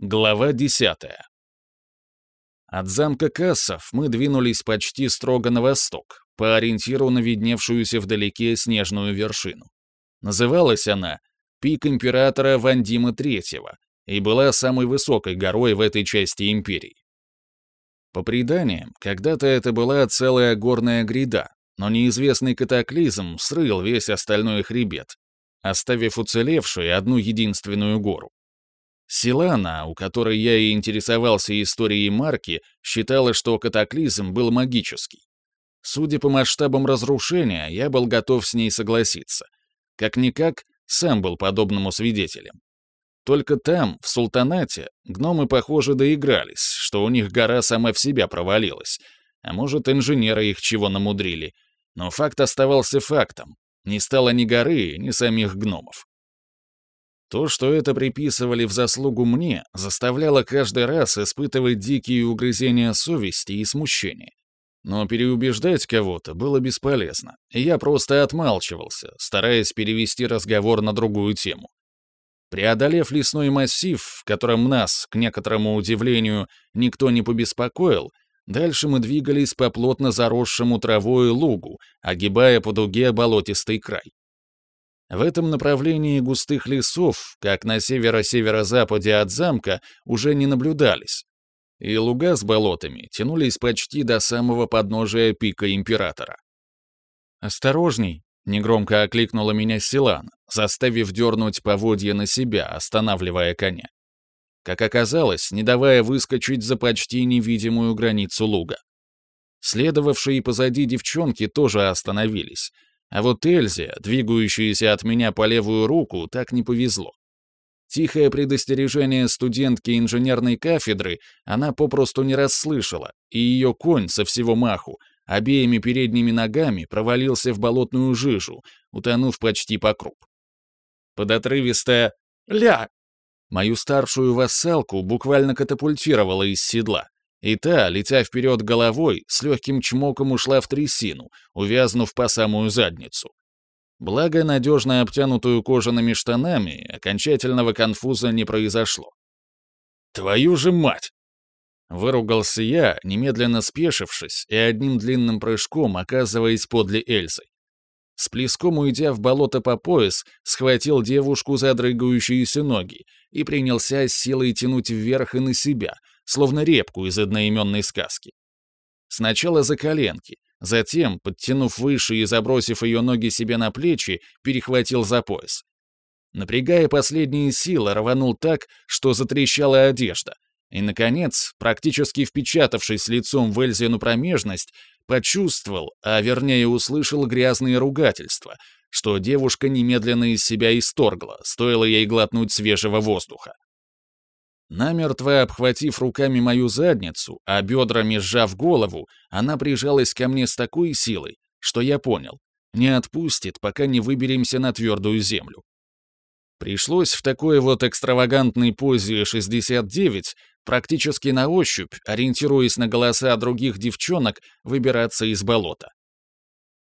Глава 10. От замка Кассов мы двинулись почти строго на восток, по ориентиру на видневшуюся вдалеке снежную вершину. Называлась она «Пик императора Вандима III» и была самой высокой горой в этой части империи. По преданиям, когда-то это была целая горная гряда, но неизвестный катаклизм срыл весь остальной хребет, оставив уцелевшей одну единственную гору. Силана, у которой я и интересовался историей марки, считала, что катаклизм был магический. Судя по масштабам разрушения, я был готов с ней согласиться. Как-никак, сам был подобному свидетелем. Только там, в султанате, гномы, похоже, доигрались, что у них гора сама в себя провалилась. А может, инженеры их чего намудрили. Но факт оставался фактом. Не стало ни горы, ни самих гномов. То, что это приписывали в заслугу мне, заставляло каждый раз испытывать дикие угрызения совести и смущения. Но переубеждать кого-то было бесполезно, и я просто отмалчивался, стараясь перевести разговор на другую тему. Преодолев лесной массив, в котором нас, к некоторому удивлению, никто не побеспокоил, дальше мы двигались по плотно заросшему травой лугу, огибая по дуге болотистый край. В этом направлении густых лесов, как на северо-северо-западе от замка, уже не наблюдались. И луга с болотами тянулись почти до самого подножия пика Императора. «Осторожней!» — негромко окликнула меня Силан, заставив дернуть поводья на себя, останавливая коня. Как оказалось, не давая выскочить за почти невидимую границу луга. Следовавшие позади девчонки тоже остановились — а вот Эльзе, двигающейся от меня по левую руку, так не повезло. Тихое предостережение студентки инженерной кафедры она попросту не расслышала, и ее конь со всего маху обеими передними ногами провалился в болотную жижу, утонув почти по круп. Под отрывистое «Ля!» мою старшую вассалку буквально катапультировала из седла, и та, летя вперед головой, с легким чмоком ушла в трясину, увязнув по самую задницу. Благо, надежно обтянутую кожаными штанами, окончательного конфуза не произошло. «Твою же мать!» Выругался я, немедленно спешившись и одним длинным прыжком оказываясь подле Эльзы. С плеском уйдя в болото по пояс, схватил девушку за дрыгающиеся ноги и принялся с силой тянуть вверх и на себя, словно репку из одноименной сказки. Сначала за коленки, затем, подтянув выше и забросив ее ноги себе на плечи, перехватил за пояс. Напрягая последние силы, рванул так, что затрещала одежда, и, наконец, практически впечатавшись лицом в Эльзину промежность, почувствовал, а вернее услышал грязные ругательства, что девушка немедленно из себя исторгла, стоило ей глотнуть свежего воздуха. Намертво обхватив руками мою задницу, а бедрами сжав голову, она прижалась ко мне с такой силой, что я понял, не отпустит, пока не выберемся на твердую землю. Пришлось в такой вот экстравагантной позе 69 практически на ощупь, ориентируясь на голоса других девчонок, выбираться из болота.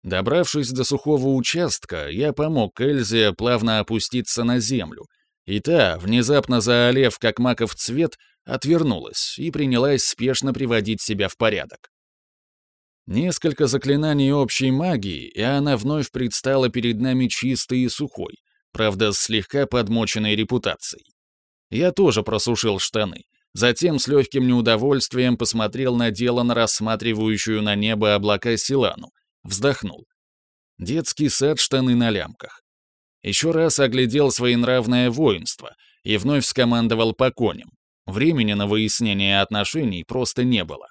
Добравшись до сухого участка, я помог Эльзе плавно опуститься на землю, и та, внезапно заолев как маков цвет, отвернулась и принялась спешно приводить себя в порядок. Несколько заклинаний общей магии, и она вновь предстала перед нами чистой и сухой, правда, слегка подмоченной репутацией. Я тоже просушил штаны, затем с легким неудовольствием посмотрел на дело на рассматривающую на небо облака Силану, вздохнул. Детский сад штаны на лямках еще раз оглядел своенравное воинство и вновь скомандовал по коням. Времени на выяснение отношений просто не было.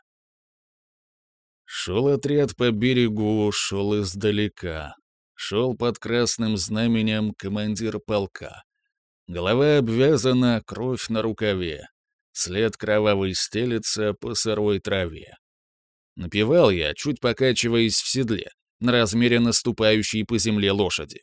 Шел отряд по берегу, шел издалека. Шел под красным знаменем командир полка. Голова обвязана, кровь на рукаве. След кровавый стелется по сырой траве. Напевал я, чуть покачиваясь в седле, на размеренно ступающей по земле лошади.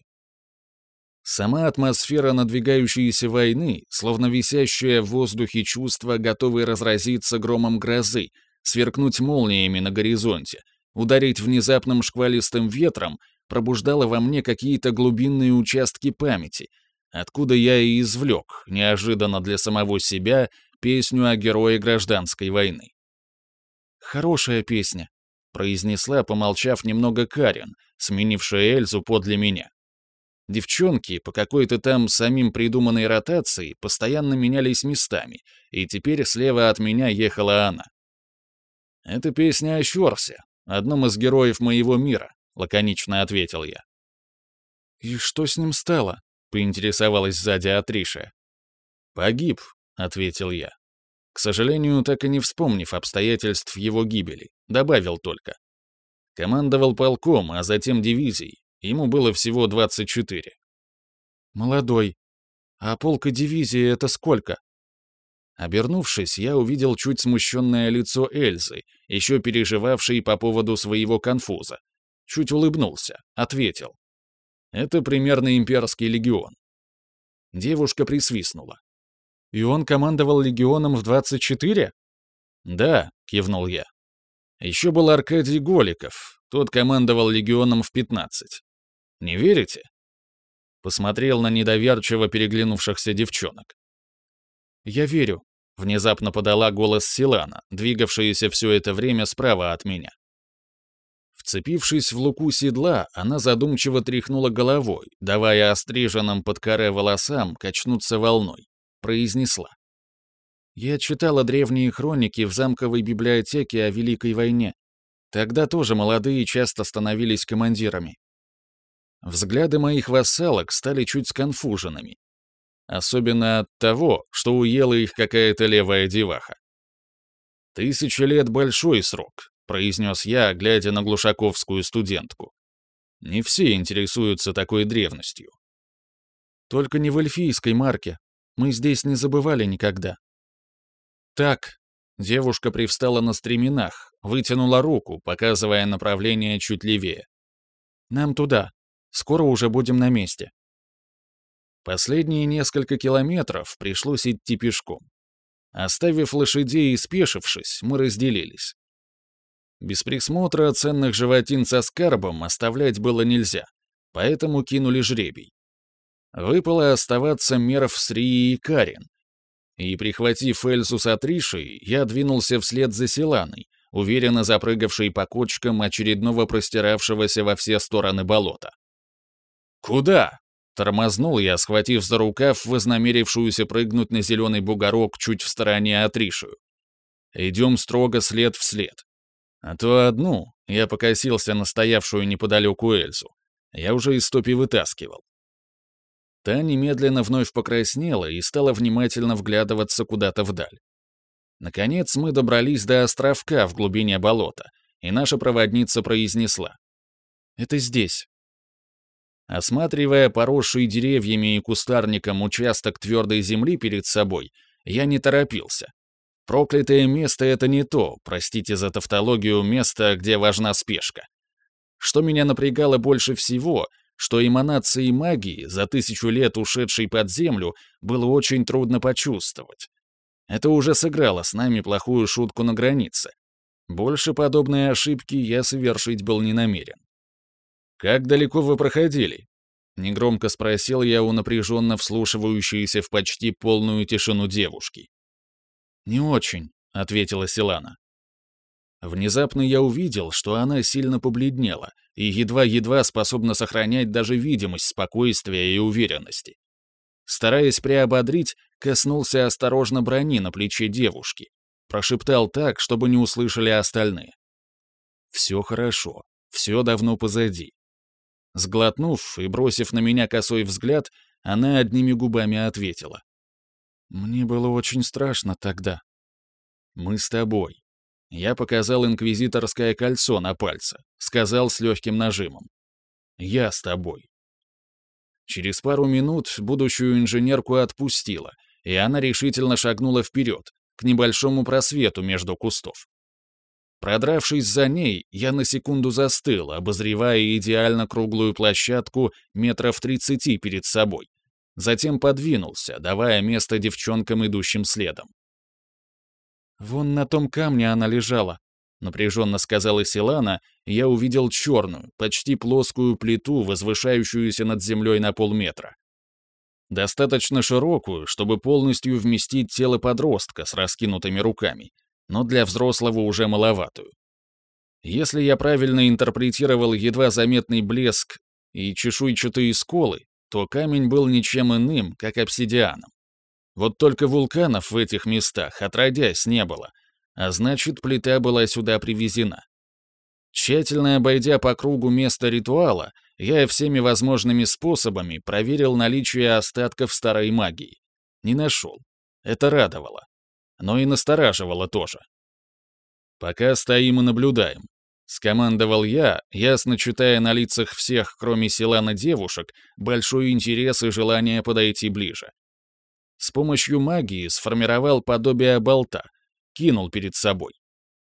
Сама атмосфера надвигающейся войны, словно висящее в воздухе чувство, готовое разразиться громом грозы, сверкнуть молниями на горизонте, ударить внезапным шквалистым ветром, пробуждала во мне какие-то глубинные участки памяти, откуда я и извлек, неожиданно для самого себя, песню о герое гражданской войны. «Хорошая песня», — произнесла, помолчав немного Карен, сменившая Эльзу подле меня. Девчонки по какой-то там самим придуманной ротации постоянно менялись местами, и теперь слева от меня ехала она. «Это песня о Щорсе, одном из героев моего мира», — лаконично ответил я. «И что с ним стало?» — поинтересовалась сзади Атриша. «Погиб», — ответил я. К сожалению, так и не вспомнив обстоятельств его гибели, добавил только. Командовал полком, а затем дивизией, Ему было всего 24. «Молодой. А полка дивизии — это сколько?» Обернувшись, я увидел чуть смущенное лицо Эльзы, еще переживавшей по поводу своего конфуза. Чуть улыбнулся, ответил. «Это примерно имперский легион». Девушка присвистнула. «И он командовал легионом в 24?» «Да», — кивнул я. Еще был Аркадий Голиков, тот командовал легионом в 15. Не верите?» Посмотрел на недоверчиво переглянувшихся девчонок. «Я верю», — внезапно подала голос Силана, двигавшаяся все это время справа от меня. Вцепившись в луку седла, она задумчиво тряхнула головой, давая остриженным под коре волосам качнуться волной. Произнесла. «Я читала древние хроники в замковой библиотеке о Великой войне. Тогда тоже молодые часто становились командирами. Взгляды моих вассалок стали чуть сконфуженными. Особенно от того, что уела их какая-то левая деваха. «Тысяча лет — большой срок», — произнес я, глядя на глушаковскую студентку. «Не все интересуются такой древностью». «Только не в эльфийской марке. Мы здесь не забывали никогда». «Так», — девушка привстала на стременах, вытянула руку, показывая направление чуть левее. «Нам туда», Скоро уже будем на месте. Последние несколько километров пришлось идти пешком. Оставив лошадей и спешившись, мы разделились. Без присмотра ценных животин со скарбом оставлять было нельзя, поэтому кинули жребий. Выпало оставаться Меров с Рией и Карин. И, прихватив Эльсу с Атришей, я двинулся вслед за Селаной, уверенно запрыгавшей по кочкам очередного простиравшегося во все стороны болота. «Куда?» — тормознул я, схватив за рукав вознамерившуюся прыгнуть на зеленый бугорок чуть в стороне от Ришию. «Идем строго след в след. А то одну я покосился на стоявшую неподалеку Эльзу. Я уже из топи вытаскивал. Та немедленно вновь покраснела и стала внимательно вглядываться куда-то вдаль. Наконец мы добрались до островка в глубине болота, и наша проводница произнесла. «Это здесь». Осматривая поросший деревьями и кустарником участок твердой земли перед собой, я не торопился. Проклятое место — это не то, простите за тавтологию, место, где важна спешка. Что меня напрягало больше всего, что эманации магии, за тысячу лет ушедшей под землю, было очень трудно почувствовать. Это уже сыграло с нами плохую шутку на границе. Больше подобной ошибки я совершить был не намерен. «Как далеко вы проходили?» Негромко спросил я у напряженно вслушивающейся в почти полную тишину девушки. «Не очень», — ответила Силана. Внезапно я увидел, что она сильно побледнела и едва-едва способна сохранять даже видимость спокойствия и уверенности. Стараясь приободрить, коснулся осторожно брони на плече девушки, прошептал так, чтобы не услышали остальные. «Все хорошо, все давно позади. Сглотнув и бросив на меня косой взгляд, она одними губами ответила. «Мне было очень страшно тогда». «Мы с тобой». Я показал инквизиторское кольцо на пальце, сказал с легким нажимом. «Я с тобой». Через пару минут будущую инженерку отпустила, и она решительно шагнула вперед, к небольшому просвету между кустов. Продравшись за ней, я на секунду застыл, обозревая идеально круглую площадку метров тридцати перед собой. Затем подвинулся, давая место девчонкам, идущим следом. «Вон на том камне она лежала», — напряженно сказала Силана, и я увидел черную, почти плоскую плиту, возвышающуюся над землей на полметра. Достаточно широкую, чтобы полностью вместить тело подростка с раскинутыми руками, но для взрослого уже маловатую. Если я правильно интерпретировал едва заметный блеск и чешуйчатые сколы, то камень был ничем иным, как обсидианом. Вот только вулканов в этих местах отродясь не было, а значит, плита была сюда привезена. Тщательно обойдя по кругу место ритуала, я всеми возможными способами проверил наличие остатков старой магии. Не нашел. Это радовало. Но и настораживало тоже. Пока стоим и наблюдаем. Скомандовал я, ясно читая на лицах всех, кроме Селана девушек, большой интерес и желание подойти ближе. С помощью магии сформировал подобие болта, кинул перед собой.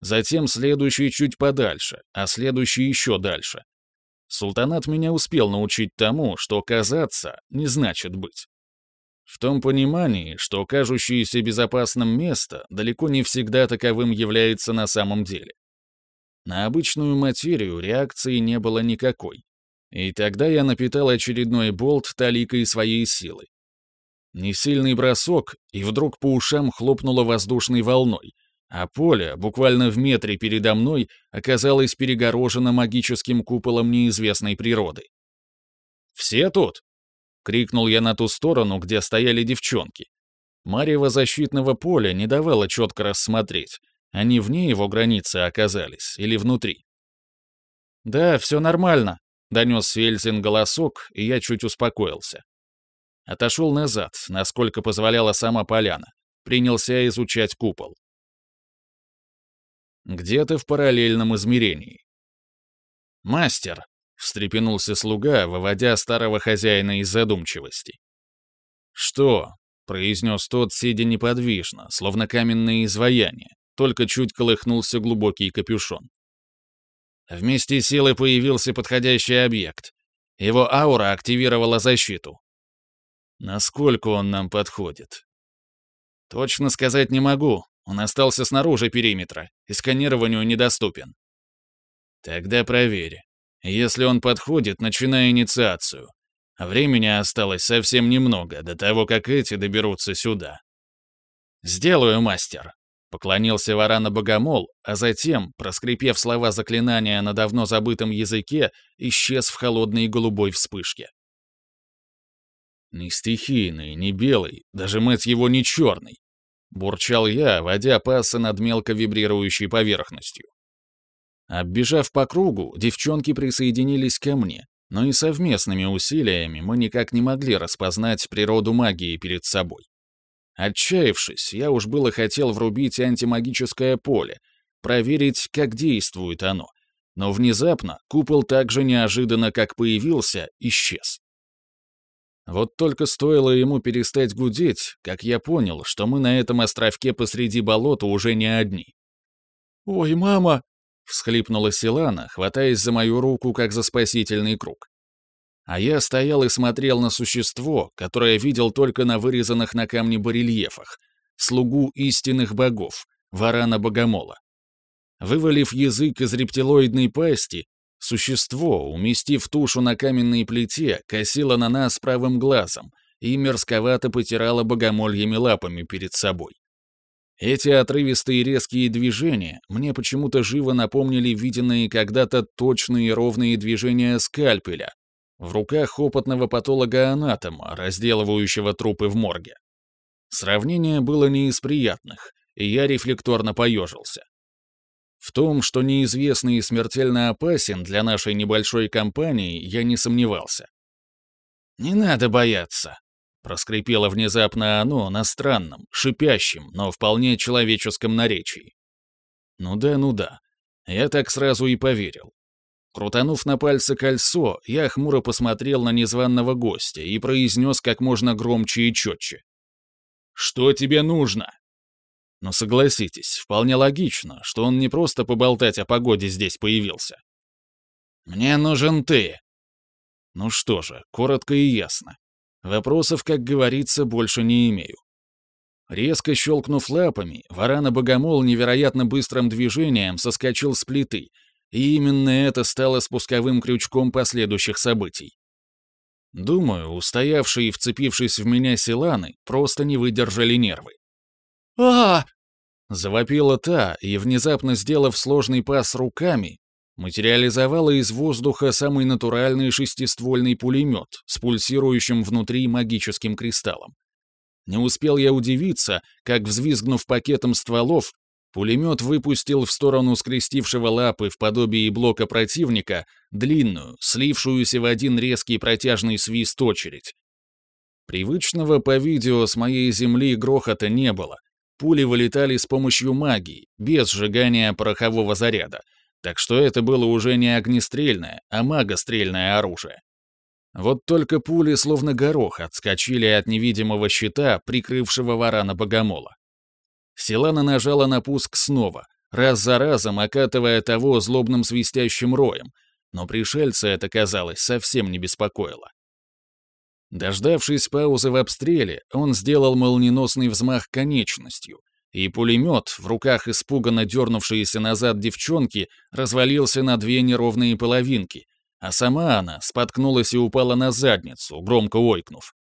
Затем следующий чуть подальше, а следующий еще дальше. Султанат меня успел научить тому, что казаться не значит быть. В том понимании, что кажущееся безопасным место далеко не всегда таковым является на самом деле. На обычную материю реакции не было никакой. И тогда я напитал очередной болт таликой своей силы. Несильный бросок, и вдруг по ушам хлопнуло воздушной волной, а поле, буквально в метре передо мной, оказалось перегорожено магическим куполом неизвестной природы. «Все тут?» — крикнул я на ту сторону, где стояли девчонки. Марево защитного поля не давало четко рассмотреть, они вне его границы оказались или внутри. «Да, все нормально», — донес Фельзин голосок, и я чуть успокоился. Отошел назад, насколько позволяла сама поляна. Принялся изучать купол где-то в параллельном измерении. «Мастер!» — встрепенулся слуга, выводя старого хозяина из задумчивости. «Что?» — произнес тот, сидя неподвижно, словно каменное изваяние, только чуть колыхнулся глубокий капюшон. Вместе силы появился подходящий объект. Его аура активировала защиту. Насколько он нам подходит? Точно сказать не могу, он остался снаружи периметра и сканированию недоступен. Тогда проверь. Если он подходит, начинай инициацию. Времени осталось совсем немного до того, как эти доберутся сюда. «Сделаю, мастер», — поклонился Варана Богомол, а затем, проскрипев слова заклинания на давно забытом языке, исчез в холодной голубой вспышке. Не стихийный, не белый, даже, мать его, не черный. Бурчал я, водя пасы над мелко вибрирующей поверхностью. Оббежав по кругу, девчонки присоединились ко мне, но и совместными усилиями мы никак не могли распознать природу магии перед собой. Отчаявшись, я уж было хотел врубить антимагическое поле, проверить, как действует оно, но внезапно купол так же неожиданно, как появился, исчез. Вот только стоило ему перестать гудеть, как я понял, что мы на этом островке посреди болота уже не одни. «Ой, мама!» — всхлипнула Силана, хватаясь за мою руку, как за спасительный круг. А я стоял и смотрел на существо, которое видел только на вырезанных на камне барельефах, слугу истинных богов, варана Богомола. Вывалив язык из рептилоидной пасти, Существо, уместив тушу на каменной плите, косило на нас правым глазом и мерзковато потирало богомольями лапами перед собой. Эти отрывистые резкие движения мне почему-то живо напомнили виденные когда-то точные ровные движения скальпеля в руках опытного патолога-анатома, разделывающего трупы в морге. Сравнение было не из приятных, и я рефлекторно поежился. В том, что неизвестный смертельно опасен для нашей небольшой компании, я не сомневался. «Не надо бояться», — проскрипело внезапно оно на странном, шипящем, но вполне человеческом наречии. Ну да, ну да. Я так сразу и поверил. Крутанув на пальце кольцо, я хмуро посмотрел на незваного гостя и произнес как можно громче и четче. «Что тебе нужно?» Но согласитесь, вполне логично, что он не просто поболтать о погоде здесь появился. «Мне нужен ты!» Ну что же, коротко и ясно. Вопросов, как говорится, больше не имею. Резко щелкнув лапами, варана-богомол невероятно быстрым движением соскочил с плиты, и именно это стало спусковым крючком последующих событий. Думаю, устоявшие и вцепившись в меня Силаны просто не выдержали нервы. а Завопила та и, внезапно сделав сложный пас руками, материализовала из воздуха самый натуральный шестиствольный пулемет с пульсирующим внутри магическим кристаллом. Не успел я удивиться, как, взвизгнув пакетом стволов, пулемет выпустил в сторону скрестившего лапы в подобии блока противника длинную, слившуюся в один резкий протяжный свист очередь. Привычного по видео с моей земли грохота не было. Пули вылетали с помощью магии, без сжигания порохового заряда, так что это было уже не огнестрельное, а магострельное оружие. Вот только пули, словно горох, отскочили от невидимого щита, прикрывшего варана богомола. Силана нажала на пуск снова, раз за разом окатывая того злобным свистящим роем, но пришельца это, казалось, совсем не беспокоило. Дождавшись паузы в обстреле, он сделал молниеносный взмах конечностью, и пулемет, в руках испуганно дернувшиеся назад девчонки, развалился на две неровные половинки, а сама она споткнулась и упала на задницу, громко ойкнув.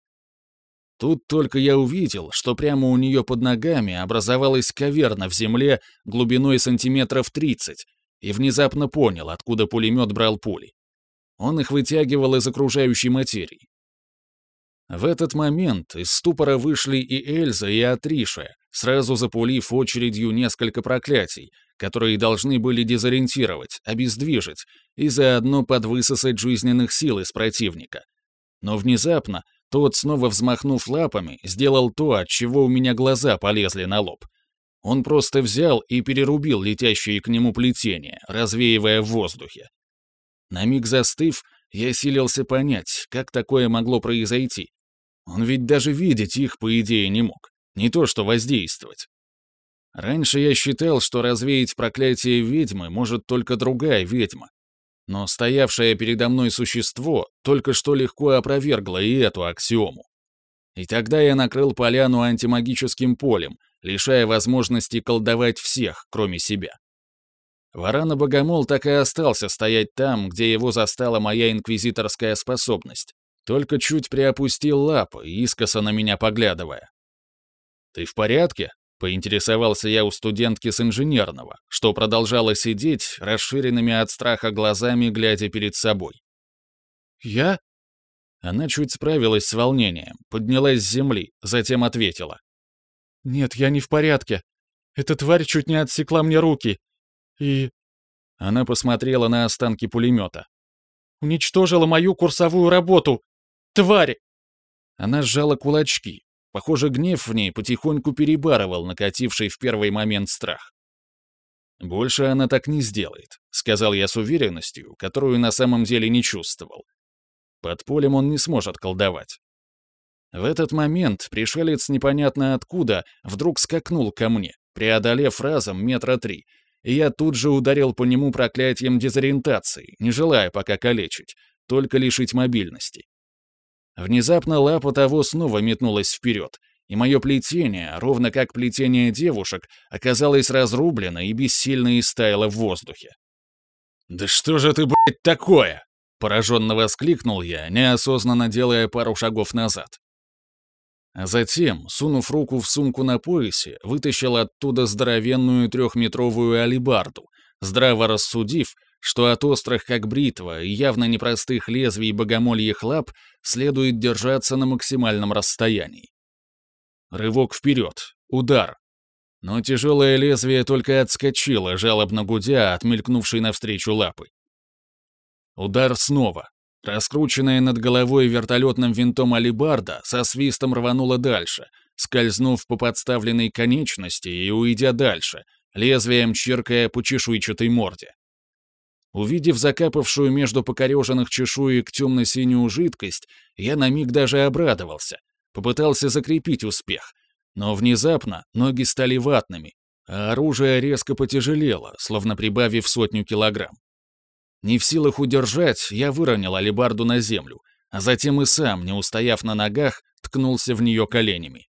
Тут только я увидел, что прямо у нее под ногами образовалась каверна в земле глубиной сантиметров 30, и внезапно понял, откуда пулемет брал пули. Он их вытягивал из окружающей материи. В этот момент из ступора вышли и Эльза, и Атриша, сразу запулив очередью несколько проклятий, которые должны были дезориентировать, обездвижить и заодно подвысосать жизненных сил из противника. Но внезапно тот, снова взмахнув лапами, сделал то, от чего у меня глаза полезли на лоб. Он просто взял и перерубил летящие к нему плетения, развеивая в воздухе. На миг застыв, я силился понять, как такое могло произойти. Он ведь даже видеть их, по идее, не мог. Не то что воздействовать. Раньше я считал, что развеять проклятие ведьмы может только другая ведьма. Но стоявшее передо мной существо только что легко опровергло и эту аксиому. И тогда я накрыл поляну антимагическим полем, лишая возможности колдовать всех, кроме себя. Варана-богомол так и остался стоять там, где его застала моя инквизиторская способность, только чуть приопустил лапы, искоса на меня поглядывая. «Ты в порядке?» Поинтересовался я у студентки с инженерного, что продолжала сидеть, расширенными от страха глазами, глядя перед собой. «Я?» Она чуть справилась с волнением, поднялась с земли, затем ответила. «Нет, я не в порядке. Эта тварь чуть не отсекла мне руки. И...» Она посмотрела на останки пулемета. «Уничтожила мою курсовую работу! Тварь!» Она сжала кулачки, Похоже, гнев в ней потихоньку перебарывал накативший в первый момент страх. «Больше она так не сделает», — сказал я с уверенностью, которую на самом деле не чувствовал. Под полем он не сможет колдовать. В этот момент пришелец непонятно откуда вдруг скакнул ко мне, преодолев разом метра три, и я тут же ударил по нему проклятием дезориентации, не желая пока калечить, только лишить мобильности. Внезапно лапа того снова метнулась вперед, и мое плетение, ровно как плетение девушек, оказалось разрублено и бессильно истаяло в воздухе. «Да что же ты, блядь, такое?» — пораженно воскликнул я, неосознанно делая пару шагов назад. А затем, сунув руку в сумку на поясе, вытащил оттуда здоровенную трехметровую алибарду, здраво рассудив, что от острых как бритва и явно непростых лезвий богомольих лап следует держаться на максимальном расстоянии. Рывок вперед, удар. Но тяжелое лезвие только отскочило, жалобно гудя от мелькнувшей навстречу лапы. Удар снова. Раскрученная над головой вертолетным винтом алибарда со свистом рванула дальше, скользнув по подставленной конечности и уйдя дальше, лезвием чиркая по чешуйчатой морде. Увидев закапавшую между покореженных чешуек темно-синюю жидкость, я на миг даже обрадовался. Попытался закрепить успех. Но внезапно ноги стали ватными, а оружие резко потяжелело, словно прибавив сотню килограмм. Не в силах удержать, я выронил алебарду на землю, а затем и сам, не устояв на ногах, ткнулся в нее коленями.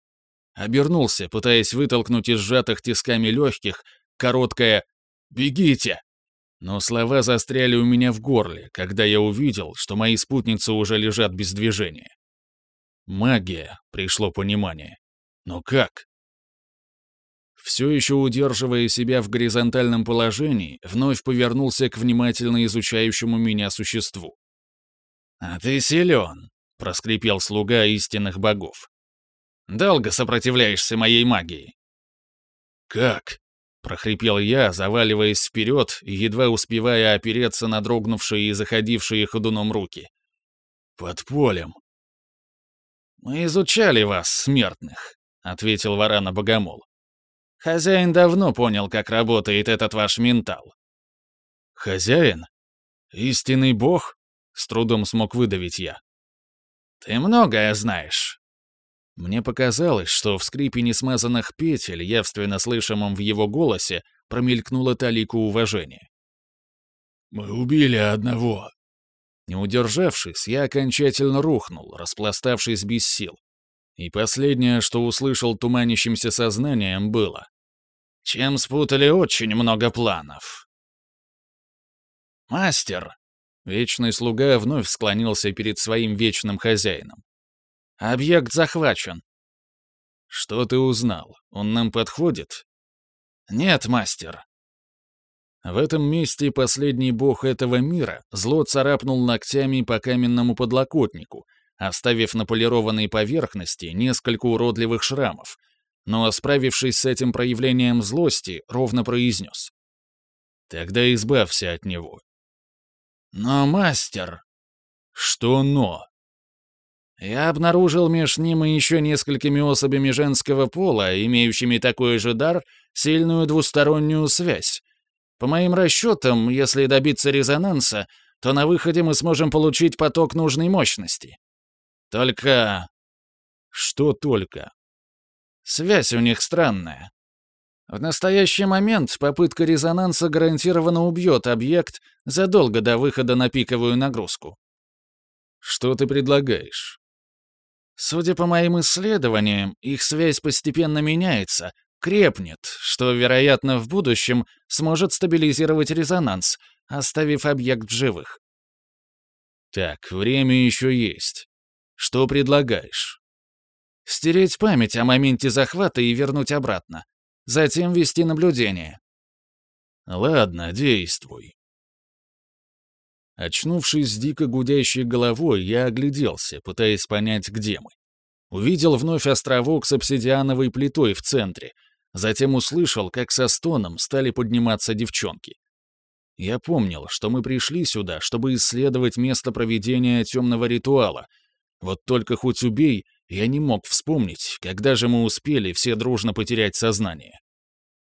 Обернулся, пытаясь вытолкнуть из сжатых тисками легких короткое «Бегите!» Но слова застряли у меня в горле, когда я увидел, что мои спутницы уже лежат без движения. Магия, пришло понимание. Но как? Все еще удерживая себя в горизонтальном положении, вновь повернулся к внимательно изучающему меня существу. «А ты силен», — проскрипел слуга истинных богов. «Долго сопротивляешься моей магии». «Как?» — прохрипел я, заваливаясь вперед и едва успевая опереться на дрогнувшие и заходившие ходуном руки. «Под полем». «Мы изучали вас, смертных», — ответил Варана Богомол. «Хозяин давно понял, как работает этот ваш ментал». «Хозяин? Истинный бог?» — с трудом смог выдавить я. «Ты многое знаешь». Мне показалось, что в скрипе несмазанных петель, явственно слышимом в его голосе, промелькнула талику уважения. «Мы убили одного». Не удержавшись, я окончательно рухнул, распластавшись без сил. И последнее, что услышал туманящимся сознанием, было. Чем спутали очень много планов. «Мастер!» Вечный слуга вновь склонился перед своим вечным хозяином. «Объект захвачен». «Что ты узнал? Он нам подходит?» «Нет, мастер». В этом месте последний бог этого мира зло царапнул ногтями по каменному подлокотнику — оставив на полированной поверхности несколько уродливых шрамов, но, справившись с этим проявлением злости, ровно произнес. «Тогда избавься от него». «Но, мастер...» «Что «но»?» Я обнаружил между ним и еще несколькими особями женского пола, имеющими такой же дар, сильную двустороннюю связь. По моим расчетам, если добиться резонанса, то на выходе мы сможем получить поток нужной мощности. Только... Что только? Связь у них странная. В настоящий момент попытка резонанса гарантированно убьет объект задолго до выхода на пиковую нагрузку. Что ты предлагаешь? Судя по моим исследованиям, их связь постепенно меняется, крепнет, что, вероятно, в будущем сможет стабилизировать резонанс, оставив объект в живых. Так, время еще есть. Что предлагаешь? Стереть память о моменте захвата и вернуть обратно. Затем вести наблюдение. Ладно, действуй. Очнувшись с дико гудящей головой, я огляделся, пытаясь понять, где мы. Увидел вновь островок с обсидиановой плитой в центре, затем услышал, как со стоном стали подниматься девчонки. Я помнил, что мы пришли сюда, чтобы исследовать место проведения темного ритуала, вот только хоть убей, я не мог вспомнить, когда же мы успели все дружно потерять сознание.